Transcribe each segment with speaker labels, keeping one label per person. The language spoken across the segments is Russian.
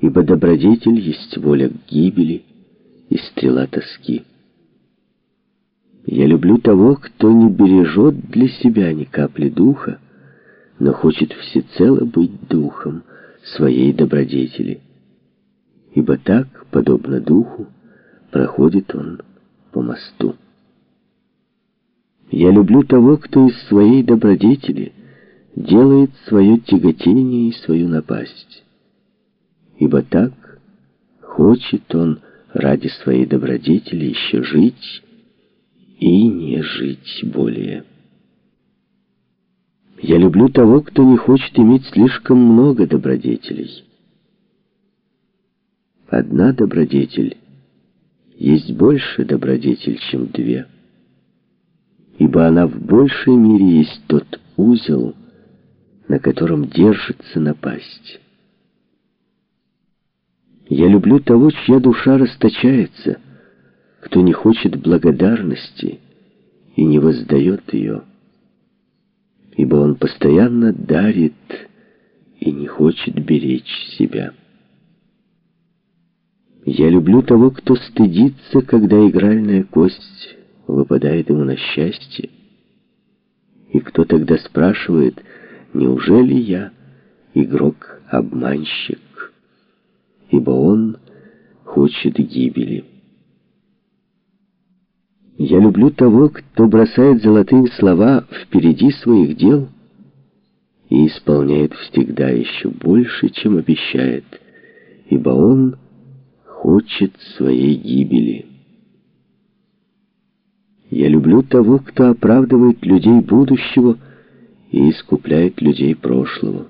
Speaker 1: ибо добродетель есть воля к гибели и стрела тоски. Я люблю того, кто не бережет для себя ни капли духа, но хочет всецело быть духом своей добродетели. Ибо так, подобно духу, проходит он по мосту. Я люблю того, кто из своей добродетели делает свое тяготение и свою напасть. Ибо так хочет он ради своей добродетели еще жить и не жить более. Я люблю того, кто не хочет иметь слишком много добродетелей. Одна добродетель есть больше добродетель, чем две. Ибо она в большей мере есть тот узел, на котором держится напасть. Я люблю того, чья душа расточается, кто не хочет благодарности и не воздает ее, ибо он постоянно дарит и не хочет беречь себя. Я люблю того, кто стыдится, когда игральная кость выпадает ему на счастье, и кто тогда спрашивает, неужели я игрок-обманщик? Ибо он хочет гибели. Я люблю того, кто бросает золотые слова впереди своих дел и исполняет всегда еще больше, чем обещает, ибо он хочет своей гибели. Я люблю того, кто оправдывает людей будущего и искупляет людей прошлого,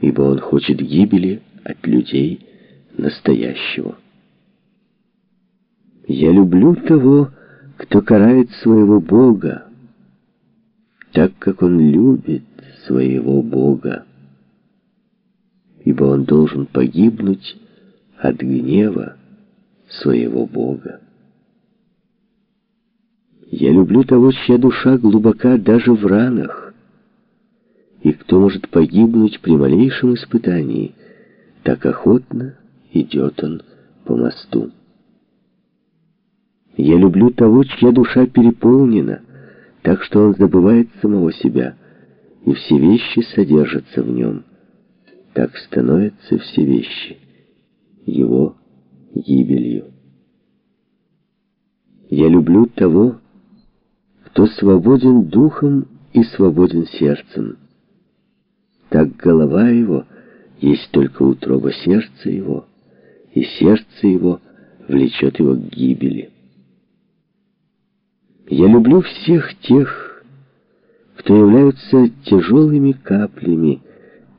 Speaker 1: ибо он хочет гибели, от людей настоящего. Я люблю того, кто карает своего Бога, так как он любит своего Бога, ибо он должен погибнуть от гнева своего Бога. Я люблю того, чья душа глубока даже в ранах, и кто может погибнуть при малейшем испытании — так охотно идет он по мосту. Я люблю того, чья душа переполнена, так что он забывает самого себя, и все вещи содержатся в нем. Так становятся все вещи его гибелью. Я люблю того, кто свободен духом и свободен сердцем. Так голова его — есть только утроба сердца его, и сердце его влечет его к гибели. Я люблю всех тех, кто являются тяжелыми каплями,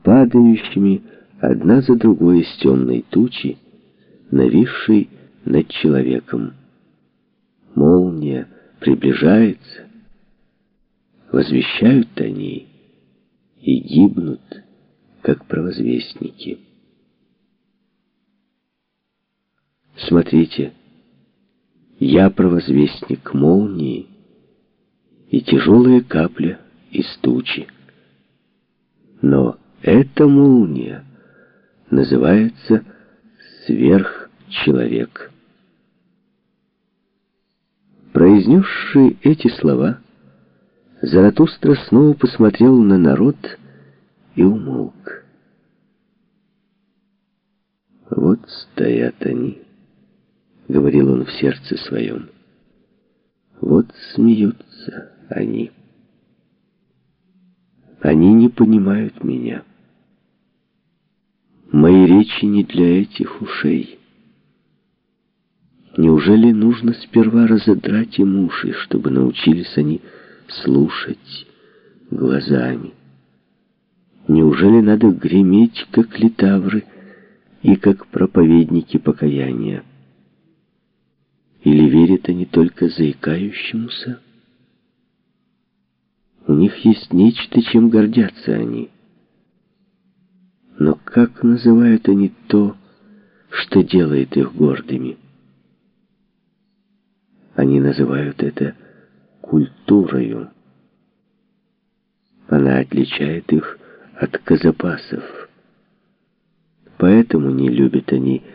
Speaker 1: падающими одна за другой из темной тучи, нависшей над человеком. Молния приближается, возвещают они и гибнут как провозвестники. Смотрите, я провозвестник молнии и тяжелая капля из тучи. Но эта молния называется сверхчеловек. Произнесший эти слова, Заратустра снова посмотрел на народ и умолк. «Вот стоят они», — говорил он в сердце своем. «Вот смеются они. Они не понимают меня. Мои речи не для этих ушей». Неужели нужно сперва разодрать им уши, чтобы научились они слушать глазами? Неужели надо греметь, как литавры и как проповедники покаяния? Или верят они только заикающемуся? У них есть нечто, чем гордятся они. Но как называют они то, что делает их гордыми? Они называют это культурою. Она отличает их от казапасов. поэтому не любят они